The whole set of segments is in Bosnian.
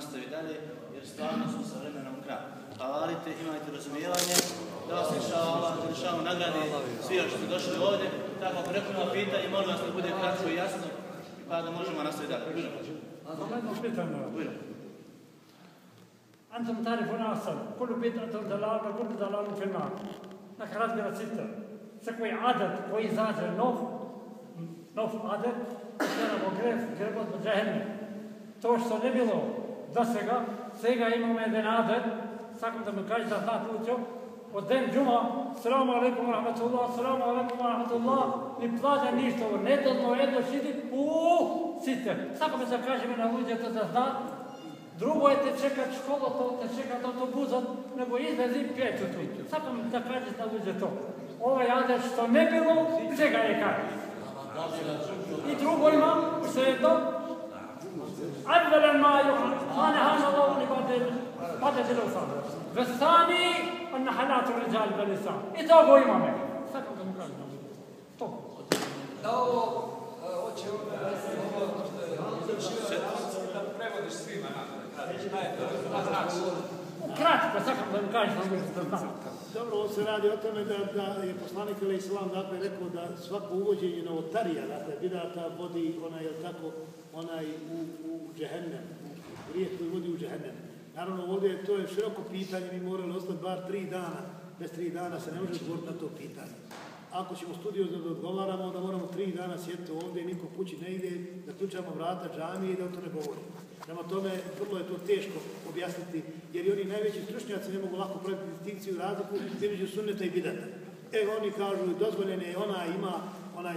nastavi dalje, jer stvarno su sa vremenom kraj. Havalite, imajte razumijevanje, da vas inša Allah, inša Allah nagrade svi što ste došli ovdje. Tako, ako neko ima pitanje, molim vas da bude kratko i jasno, pa da možemo nastaviti dalje. Bujno. Samo jedno pitanje. Bujno. أنتم تعرفون أصلا كل بدعة ضلالة وكل ضلالة في النار. Neka razmjera cita. Sa koji adet koji izađe nov, nov adet, ćemo grev, grev od džehenne. To što ne bilo за сега, сега имаме еден аден, сакам да ми кажа да знаат луѓе, од ден джума, саламу алейкум рахматуллах, саламу алейкум рахматуллах, ни плаќа ништо, недолно едно шиди, ух, сите. Сакаме да кажеме на луѓето да знаат, Друго е те чекат школата, те чекат автобусот, него излези петото. Сакам да кажеш на луѓето, ова јаде што не било, сега е кажеш. Да, да, и друго има, уште едно, ne bilo, čega je kaj. I drugo ima, što je to? Advelen maju, hane hane lovni badel, badel je losan. Vesani, an nahalatu ređal velisan. I to go imame. Sad vam da mu kažem. To. Da ovo, hoće je. Kratko, da mi kažeš da znam. Dobro, on se radi o tome da, da je poslanik Ali Islam dakle, rekao da svako uvođenje novotarija, dakle, bidata vodi onaj, jel tako, onaj u, u džehennem, u grijeh koji vodi u džehennem. Naravno, ovdje to je široko pitanje, mi morali ostati bar tri dana, bez tri dana se ne može odgovoriti na to pitanje. Ako ćemo studiozno da odgovaramo, onda moramo tri dana sjediti ovdje, niko kući ne ide, da ključamo vrata džamije i da o to ne govorimo. Prema tome, vrlo je to teško objasniti, jer i oni najveći stručnjaci ne mogu lako praviti distinkciju razliku između sunneta i bidata. E, oni kažu, dozvoljene, ona ima onaj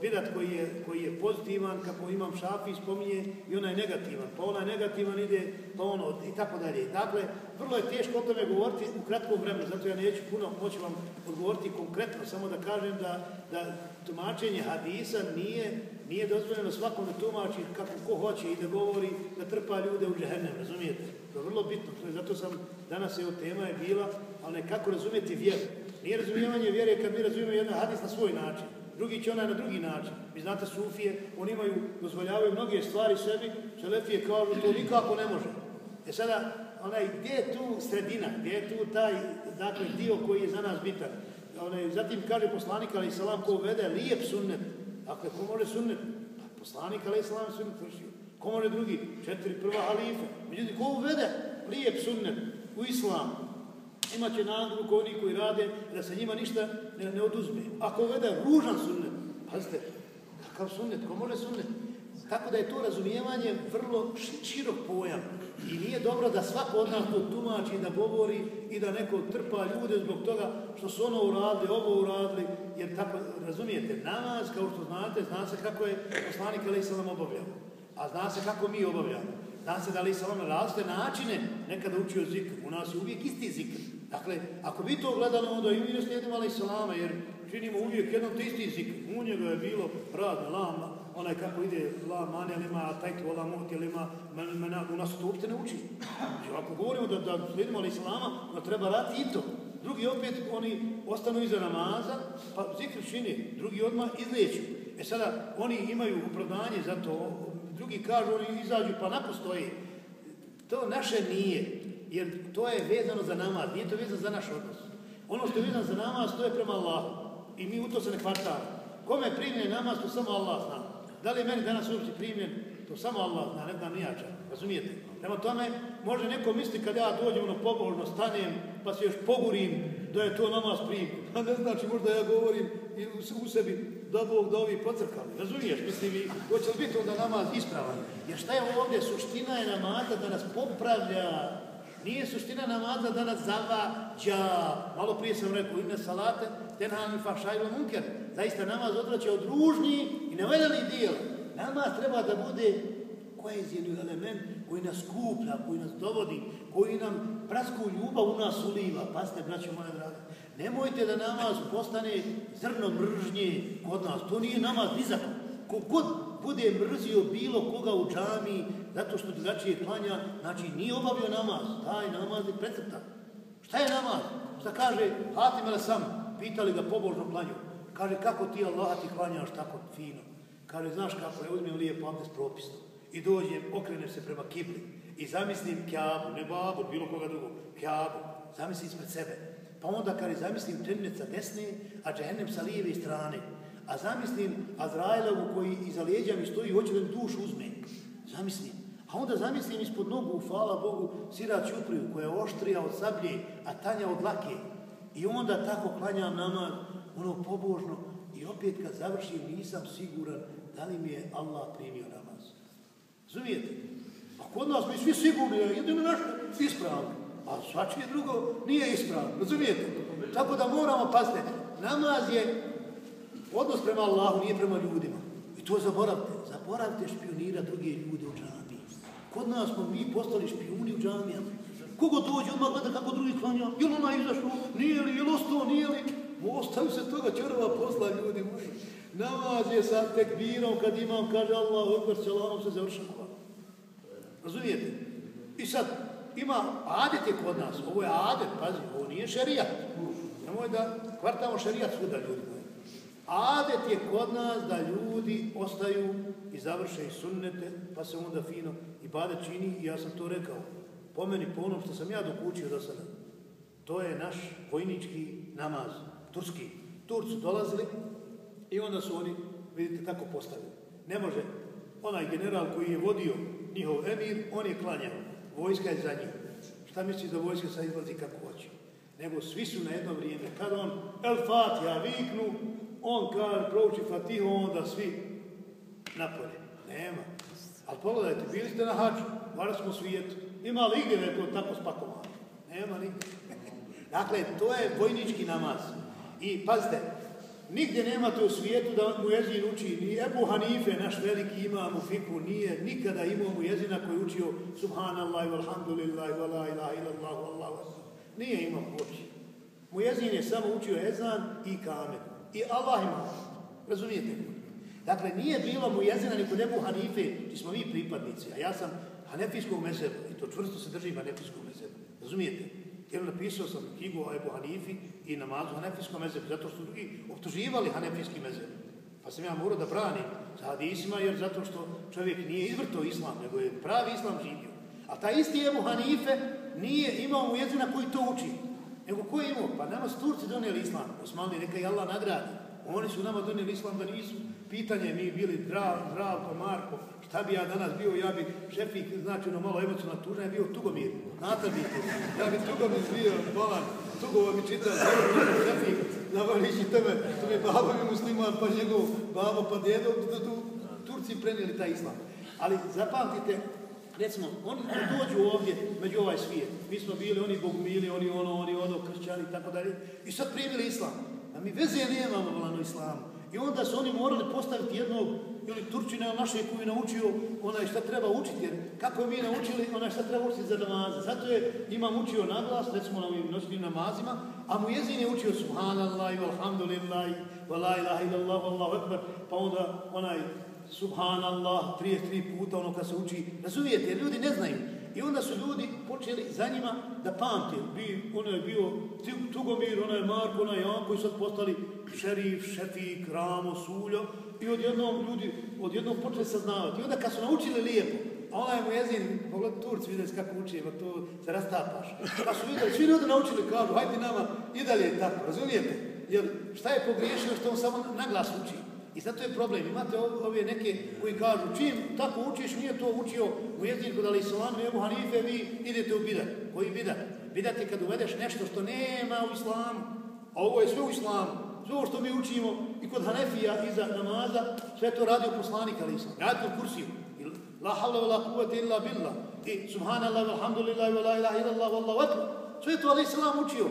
bidat koji je, koji je pozitivan, kako imam šafi spominje, i onaj negativan. Pa onaj negativan ide, pa ono, i tako dalje. Dakle, vrlo je teško o tome govoriti u kratkom vremenu, zato ja neću puno moći vam odgovoriti konkretno, samo da kažem da, da tumačenje hadisa nije Nije dozvoljeno svakom da tumači kako ko hoće i da govori da trpa ljude u džehennem, razumijete? To je vrlo bitno, to je, zato sam, danas evo tema je bila, ali kako razumijeti vjeru. Nije razumijevanje vjere kad mi razumijemo jedan hadis na svoj način, drugi će onaj na drugi način. Vi znate Sufije, oni imaju, dozvoljavaju mnoge stvari sebi, Šelefije kažu to nikako ne može. E sada, onaj, gdje je tu sredina, gdje je tu taj, dakle, dio koji je za nas bitan? Onaj, zatim kaže poslanik, ali salam, ko vede lijep sunnet, Dakle, ko može sunnet? Pa poslanik, ali salam, sunnet vršio. Ko može drugi? Četiri prva halife. Međutim, ko uvede lijep sunnet u islam? Imaće nadruku oni koji rade da se njima ništa ne, ne oduzme. Ako uvede ružan sunnet, pazite, kakav sunnet, ko može sunnet? Tako da je to razumijevanje vrlo širok pojam. I nije dobro da svako od nas to tumači, da govori i da neko trpa ljude zbog toga što su ono uradili, ovo uradili, jer tako, razumijete, namaz, kao što znate, zna se kako je poslanik Ali Salam obavljao, a zna se kako mi obavljamo. Zna se da Ali Salam različite načine nekada učio zikr, u nas je uvijek isti zikr. Dakle, ako bi to gledali, onda i mi ne slijedimo Ali Salama, jer činimo uvijek jednom te isti zikr. U njega je bilo radna lama, onaj kako ide la mani, ali ima tajtu, vola muti, ali ima mena, u nas to uopšte ne uči. Jer ako govorimo da, da slijedimo ali onda treba rati i to. Drugi opet, oni ostanu iza namaza, pa zikr čini, drugi odmah izleću. E sada, oni imaju opravdanje za to, drugi kažu, oni izađu, pa napostoje. To naše nije, jer to je vezano za namaz, nije to vezano za naš odnos. Ono što je vezano za namaz, to je prema Allahu. I mi u to se ne kvartamo. Kome primljen namaz, to samo Allah zna. Da li je meni danas uopće primjen, to samo Allah zna, ne znam nijača. Razumijete? Prema tome, može neko misli kad ja dođem ono pobožno, stanem, pa se još pogurim da je to namaz primljen. A ne znači, možda ja govorim i u sebi da Bog da ovi pocrkali. Razumiješ? Mislim, i hoće li biti onda namaz ispravan? Jer šta je ovdje? Suština je namaza da nas popravlja Nije suština namaza da nas zavađa. Malo prije sam rekao, ime salate, ten hami fašajlo munker. Zaista namaz odraća od ružnji i neveljeni dijela. Namaz treba da bude koezijeni element koji nas kuplja, koji nas dovodi, koji nam prasku ljubav u nas uliva. Pasite, braćo moje drage, nemojte da namaz postane zrno mržnje kod nas. To nije namaz nizak. Kogod bude mrzio bilo koga u džami, zato što drugačije klanja, znači nije obavio namaz, taj namaz je precrtan. Šta je namaz? Šta kaže Hatim ele sam, pitali ga pobožno klanju. Kaže, kako ti Allah ti klanjaš tako fino? Kaže, znaš kako je, uzmem lijep abdest propisno. i dođem, okrenem se prema kibli i zamislim kjabu, ne babu, bilo koga drugog, kjabu, zamislim ispred sebe. Pa onda kada zamislim džennet sa desne, a džehennem sa lijeve strane, a zamislim Azraelovu koji iza leđa mi stoji i hoće da mi dušu uzme. Zamislim. A onda zamislim ispod nogu, hvala Bogu, sira čupriju koja je oštrija od sablje, a tanja od lake. I onda tako klanjam namaz, ono pobožno, i opet kad završim nisam siguran da li mi je Allah primio namaz. Zumijete? A kod nas mi svi sigurni, jedino naš ispravno. A svačije drugo nije ispravno. Razumijete? Tako da moramo, paziti. namaz je odnos prema Allahu, nije prema ljudima. I to zaboravite. Zaboravite špionira druge ljude u džami. Kod nas smo mi postali špioni u džamijama. Kogo dođe, odmah gleda kako drugi klanja. Je li ona izašlo? Nije li? Je li ostao? Nije li? Ostaju se toga čorova posla, ljudi moji. Namaz je sa tekbirom, kad imam, kaže Allah, odbar selanom se završava. Razumijete? I sad, ima adet je kod nas, ovo je adet, pazi, ovo nije šerijat. Nemoj da kvartamo šerijat svuda, ljudi moji. Adet je kod nas da ljudi ostaju i završe i sunnete, pa se onda fino i bade čini, i ja sam to rekao. Po meni, po onom što sam ja dokučio do sada, to je naš vojnički namaz turski. Turci dolazili i onda su oni, vidite, tako postavili. Ne može, onaj general koji je vodio njihov emir, on je klanjao. Vojska je za njih. Šta misli da vojska sad izlazi kako hoće? Nego svi su na jedno vrijeme. Kad on El Fatiha viknu, on kaže, prouči Fatihu, onda svi napolje. Nema. Ali pogledajte, bili ste na hađu, vada smo svijetu. Ima li igdje da tako spakovano? Nema nigdje. dakle, to je vojnički namaz. I pazite, nigdje nema to u svijetu da mu jezin uči, ni Ebu Hanife, naš veliki imam u fiku, nije nikada imao mu jezina koji učio Subhanallah, walhamdulillah, wala ilaha illallah, wallahu Nije imao uči. Mu jezin je samo učio ezan i kamen. I Allah ima. Razumijete? Dakle, nije bilo mu jezina ni kod Ebu Hanife, ti smo mi pripadnici, a ja sam Hanefijskog mezeba i to čvrsto se držim Hanefijskog mezeba. Razumijete? Jer napisao sam knjigu o Ebu Hanifi i namazu Hanefijskom mezebu, zato što drugi optuživali Hanefijski mezeb. Pa sam ja morao da branim sa hadisima, jer zato što čovjek nije izvrtao islam, nego je pravi islam živio. A taj isti Ebu Hanife nije imao mu jezina koji to uči. Nego koji imao? Pa nama su Turci donijeli islam. Osmanli neka i Allah nagradi. Oni su nama donijeli islam da nisu. Pitanje mi bili Zdravko, Marko, šta bi ja danas bio, ja bi šefik, znači ono malo emocionalno tužan, je bio Tugomir. Znate bi Ja bi Tugomir bio, bolan, Tugova mi čitao, ono šefik, na valići tebe, to mi je baba mi musliman, pa njegov baba, pa djedo, da tu Turci prenijeli taj islam. Ali zapamtite, recimo, oni kad dođu ovdje, među ovaj svijet, mi smo bili oni bogumili, oni ono, oni ono, kršćani i tako dalje, i sad primili islam. A mi veze nemamo, volano, islamu. I onda su oni morali postaviti jednog ili Turčina naše koji je naučio onaj šta treba učiti, jer kako mi naučili onaj šta treba učiti za namaze. Zato je imam učio naglas, recimo na ovim noćnim namazima, a mu jezin je učio subhanallah, walhamdulillah, wa la ilaha illallah, wallahu akbar, pa onda onaj subhanallah 33 puta ono kad se uči. Razumijete, jer ljudi ne znaju. I onda su ljudi počeli za njima da pamte. Bi, ono je bio Tugomir, ono je Marko, ono je Janko koji sad postali šerif, šefik, ramo, suljo. I odjednom ljudi, odjednom počeli saznavati. I onda kad su naučili lijepo, a onaj mu jezin, pogled Turci, vidjeli kako uči, pa to se rastapaš. Pa su vidjeli, svi ljudi naučili, kažu, hajde nama i dalje tako, razumijete? Jer šta je pogriješio što on samo naglas uči? I zato je problem. Imate ove neke koji kažu, čim tako učiš, nije to učio u jeziku kod Alisalanu i Ebu Hanife, vi idete u bidat. Koji bidat? Bidat je kad uvedeš nešto što nema u islamu. A ovo je sve u islamu. Sve ovo što mi učimo i kod Hanefija iza namaza, sve to radi u poslanika Alislam. Radi u kursiju. La havla la kuvvete illa billah. I subhanallah, alhamdulillah, wa la ilaha illallah, wallahu akbar. Sve to Alislam učio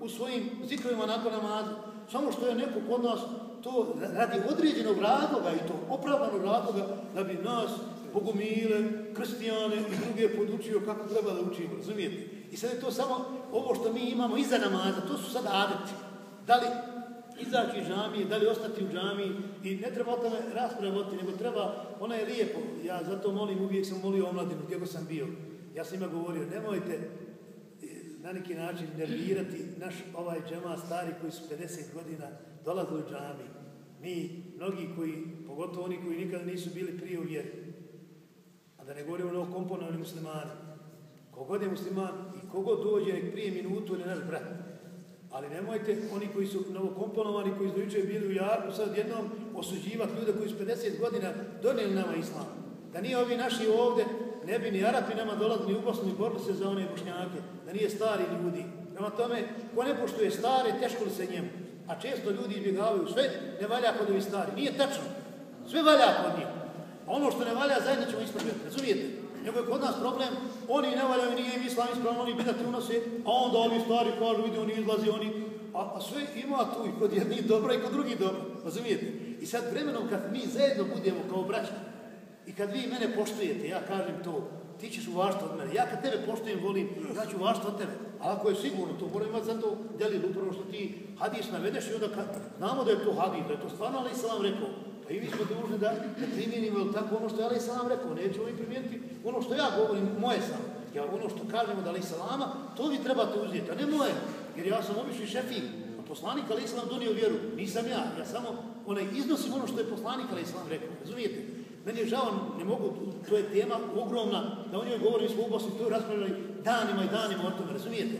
u svojim zikrovima nakon namaza. Samo što je neko kod nas to radi određenog razloga i to opravdanog razloga da bi nas, bogomile, kristijane i druge podučio kako treba da učimo, razumijete? I sad je to samo ovo što mi imamo iza namaza, to su sad adeti. Da li izaći iz džamije, da li ostati u džamiji i ne treba o tome raspravoti, nego treba, ona je lijepo, ja zato molim, uvijek sam molio omladinu, gdje sam bio. Ja sam ima govorio, nemojte eh, na neki način nervirati naš ovaj džema stari koji su 50 godina dolazili u džami. Mi, mnogi koji, pogotovo oni koji nikada nisu bili prije u vjeri, A da ne govorimo o komponovni muslimani. Kogod je musliman i kogod dođe nek prije minutu ili naš brat. Ali nemojte oni koji su novokomponovani, koji su dojuče bili u Jarku, sad jednom osuđivati ljude koji su 50 godina donijeli nama islam. Da nije ovi naši ovde, ne bi ni Arapi nama dolazili u Bosnu i borili se za one bošnjake. Da nije stari ljudi. Prema tome, ko ne poštuje stare, teško li se njemu. A često ljudi izbjegavaju sve, ne valja kod ovi stari. Nije tačno. Sve valja kod njih. A ono što ne valja, zajedno ćemo ispraviti. Razumijete? Nego je kod nas problem, oni ne valjaju, nije im islam ispravno, oni bidati unose, a onda ovi stari kažu, vidi, oni izlazi, oni... A, a sve ima tu i kod jednih dobro i kod drugih dobro. Razumijete? I sad vremenom kad mi zajedno budemo kao braća, i kad vi mene poštujete, ja kažem to, ti ćeš uvažiti od mene. Ja kad tebe poštujem, volim, ja ću uvažiti od tebe. A ako je sigurno, to mora imati zato djelil, upravo što ti hadis navedeš i onda kad znamo da je to hadis, da je to stvarno Ali Salam rekao, pa i mi smo dužni da, da primjenimo tako ono što je Ali Salam rekao, nećemo mi primijeniti ono što ja govorim, moje sam. Ja ono što kažemo da Ali Salama, to vi trebate uzeti, a ne moje. Jer ja sam obični šefik, a poslanik Ali Salam donio vjeru, nisam ja, ja samo onaj iznosim ono što je poslanik Ali Salam rekao, razumijete? Meni je žao, ne mogu, to je tema ogromna, da o njoj govorim, smo u Bosni, to raspravljali danima i danima o tome, razumijete?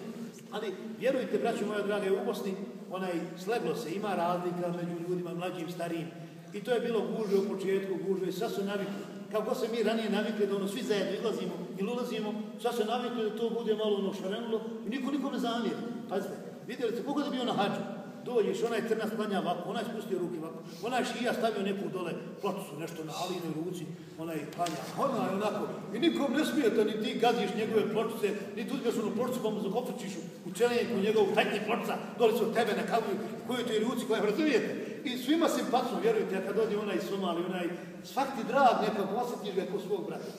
Ali vjerujte, braću moja drage, u Bosni onaj sleglo se, ima razlika među ljudima, mlađim, starijim. I to je bilo gužve u početku, gužve, i sad su navikli. Kako se mi ranije navikli da ono svi zajedno izlazimo ili ulazimo, sad se navikli da to bude malo ono šarenulo i niko nikome zamijeri. Pazite, vidjeli ste, kako je bio na hađu, dođeš, onaj crna sklanja ovako, onaj spustio ruke ovako, onaj šija stavio neku dole placu, nešto na alinoj ruci, onaj klanja, onaj onako, i nikom ne smije da ni ti gaziš njegove pločice, ni tu uzmeš onu pločicu pa mu zakopčiš u čelenjeku njegovu, tajni pločica, dole su od tebe na kavu, koju to je ruci, koja razumijete. I svima simpatno, vjerujte, a kad dođe onaj Somali, onaj, svak ti drag nekako, osjetiš ga kao svog brata.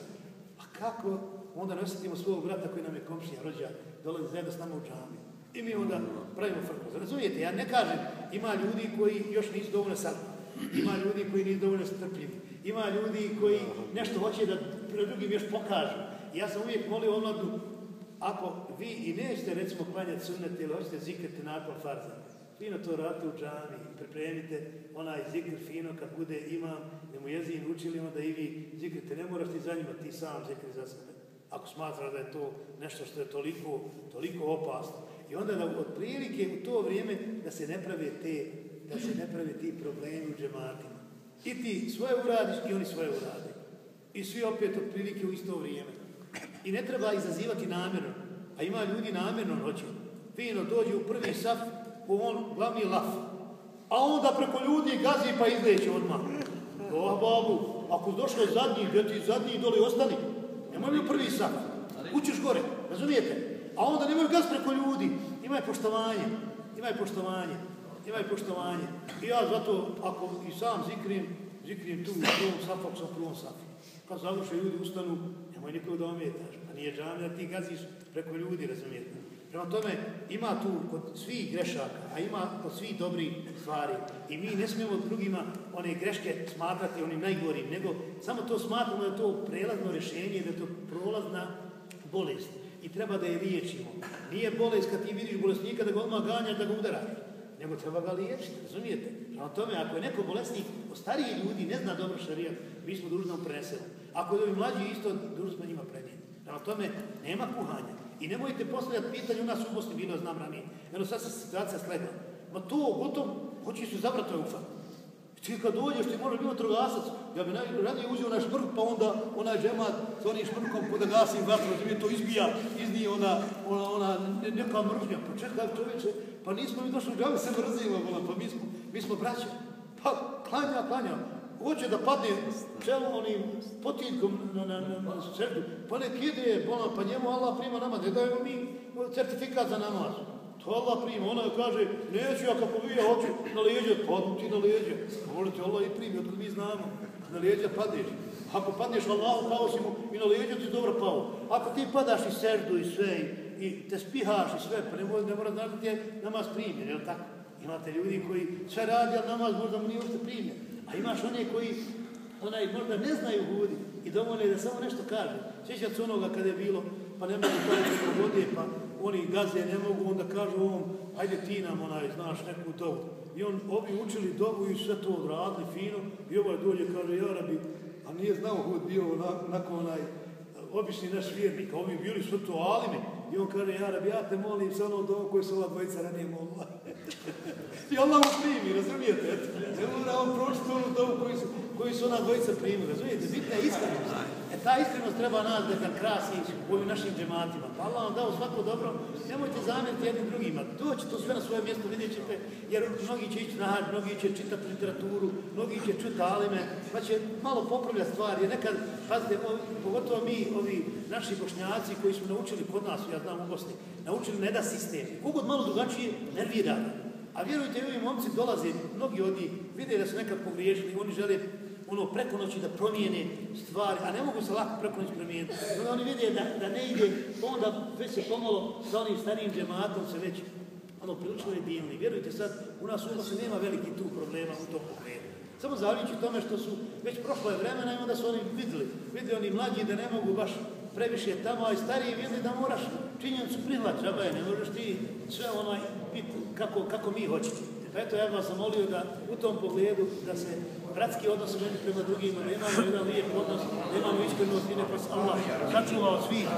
A kako onda ne osjetimo svog brata koji nam je komšija, rođak, dolazi zajedno s nama u džamiju. I mi onda pravimo frku. Razumijete, ja ne kažem, ima ljudi koji još nisu dovoljno sad. Ima ljudi koji nisu dovoljno strpljivi. Ima ljudi koji nešto hoće da pre drugim još pokažu. Ja sam uvijek molio omladu, ako vi i nećete recimo klanjati sunnete ili hoćete zikrati nakon farza, fino to radite u džami pripremite onaj zikr fino kad bude imam, da mu jezin učili onda i vi zikrite. Ne moraš ti za njima, ti sam zikri za sebe. Ako smatra da je to nešto što je toliko, toliko opasno. I onda da od prilike u to vrijeme da se ne prave te, da se ne prave ti problemi u džematima. I ti svoje uradiš i oni svoje urade. I svi opet od prilike u isto vrijeme. I ne treba izazivati namjerno. A ima ljudi namjerno noće. Fino dođe u prvi saf, po on glavni laf. A onda preko ljudi gazi pa izleće odmah. Oh, babu, ako došlo zadnji, gdje ti zadnji dole ostani, nemoj mi u prvi saf. Učiš gore, razumijete? A onda nemaju gaz preko ljudi. Imaj poštovanje. Imaj poštovanje. Imaj poštovanje. I ja zato, ako i sam zikrim, zikrim tu u prvom safu, ako sam u prvom safu. Kad završe ljudi ustanu, nemoj nikog da ometaš. Pa nije džamija, ti gaziš preko ljudi, razumijete. Prema tome, ima tu kod svih grešaka, a ima kod svih dobrih stvari. I mi ne smijemo drugima one greške smatrati onim najgorim, nego samo to smatramo da je to prelazno rješenje, da je to prolazna bolest i treba da je liječimo. Nije bolest kad ti vidiš bolesnika da ga odmah ganjaš da ga udaraš, nego treba ga liječiti, razumijete? Na tome, ako je neko bolesnik, o stariji ljudi ne zna dobro šarija, mi smo dužni da prenesemo. Ako je ovi mlađi isto, dužni smo njima prenijeti. Na tome, nema kuhanja. I nemojte postavljati pitanje u nas u Bosni, bilo znam ranije. Jedno sad se situacija slegla. Ma to, gotovo, hoće su zabrati ovaj ufat. Ti kad dođeš, ti moraš biti rogasac. Ja bi radije uzio onaj šmrk, pa onda onaj džemat s onim šmrkom ko da gasim vatru, da mi to izbija, iznije ona, ona, ona neka mržnja. Pa čekaj čovječe, pa nismo mi došli u džavi, se mrzimo, pa mi smo, mi smo braće. Pa klanja, klanja. Hoće da padne čelo onim potinkom na, na, na, na srdu, pa nek ide, bola, pa njemu Allah prima nama, ne dajemo mi certifikat za namaz. To Allah prima, ona kaže, neću ja kako vi ja hoću na lijeđe, padnu ti na lijeđe. Volite, Allah i primi, otkud mi znamo, na lijeđe padneš. Ako padneš Allahu, pao si mu i na lijeđe ti dobro pao. Ako ti padaš i serdu i sve i, i te spihaš i sve, pa ne mora, ne mora znači gdje je namaz primjer, je tako? Imate ljudi koji sve radi, ali namaz možda mu nije ušte primjer. A imaš one koji onaj možda ne znaju hudi i dovoljno da samo nešto kaže. Sjećat se onoga kada je bilo, pa ne mogu to vode, pa oni gaze ne mogu, onda kažu ovom, ajde ti nam onaj, znaš, neku dobu. I on, ovi učili dobu i sve to odradili fino, i ovaj dođe, kaže, ja rabi, a nije znao ko je bio onako, onaj obični naš vjernik, a ovi bili sve to alimi. I on kaže, ja rabi, ja te molim sa onom domu koju su ova dvojica ranije molila. I Allah mu primi, razumijete? Ne mora on pročiti onu domu koju su, koju su ona dvojica primili, razumijete? Bitna je iskrenost. E ta iskrenost treba nas da krasi u ovim našim džematima. Pa Allah vam dao svako dobro, nemojte zamjeriti jednim drugima. Doći to sve na svoje mjesto, vidjet ćete, jer mnogi će ići na hađ, mnogi će čitati literaturu, mnogi će čuti alime, pa će malo popravljati stvari. Jer nekad, pazite, ovi, pogotovo mi, ovi naši bošnjaci koji smo naučili kod nas, ja znam u Bosni, naučili ne da sistem. Kogod malo drugačije, nervira. A vjerujte, ovi momci dolaze, mnogi od njih vide da su nekad pogriješili, oni žele ono preko noći da promijene stvari, a ne mogu se lako preko noći promijeniti. No, oni vide da, da ne ide, pa onda već se pomalo sa onim starijim džematom se već ono prilično je divni. Vjerujte sad, u nas u se nema veliki tu problema u tom pogledu. Samo zavljući tome što su već prošlo je vremena i onda su oni vidjeli, vidjeli oni mlađi da ne mogu baš previše tamo, a i stariji vidjeli da moraš činjenicu prihvat, džabaje, ne možeš ti sve onaj biti kako, kako mi hoćete. Pa eto, ja vas zamolio da u tom pogledu da se bratski odnos meni prema drugima, nemamo jedan lijep odnos, nemamo iskrenost i ne pros Allah, sačuvao svih.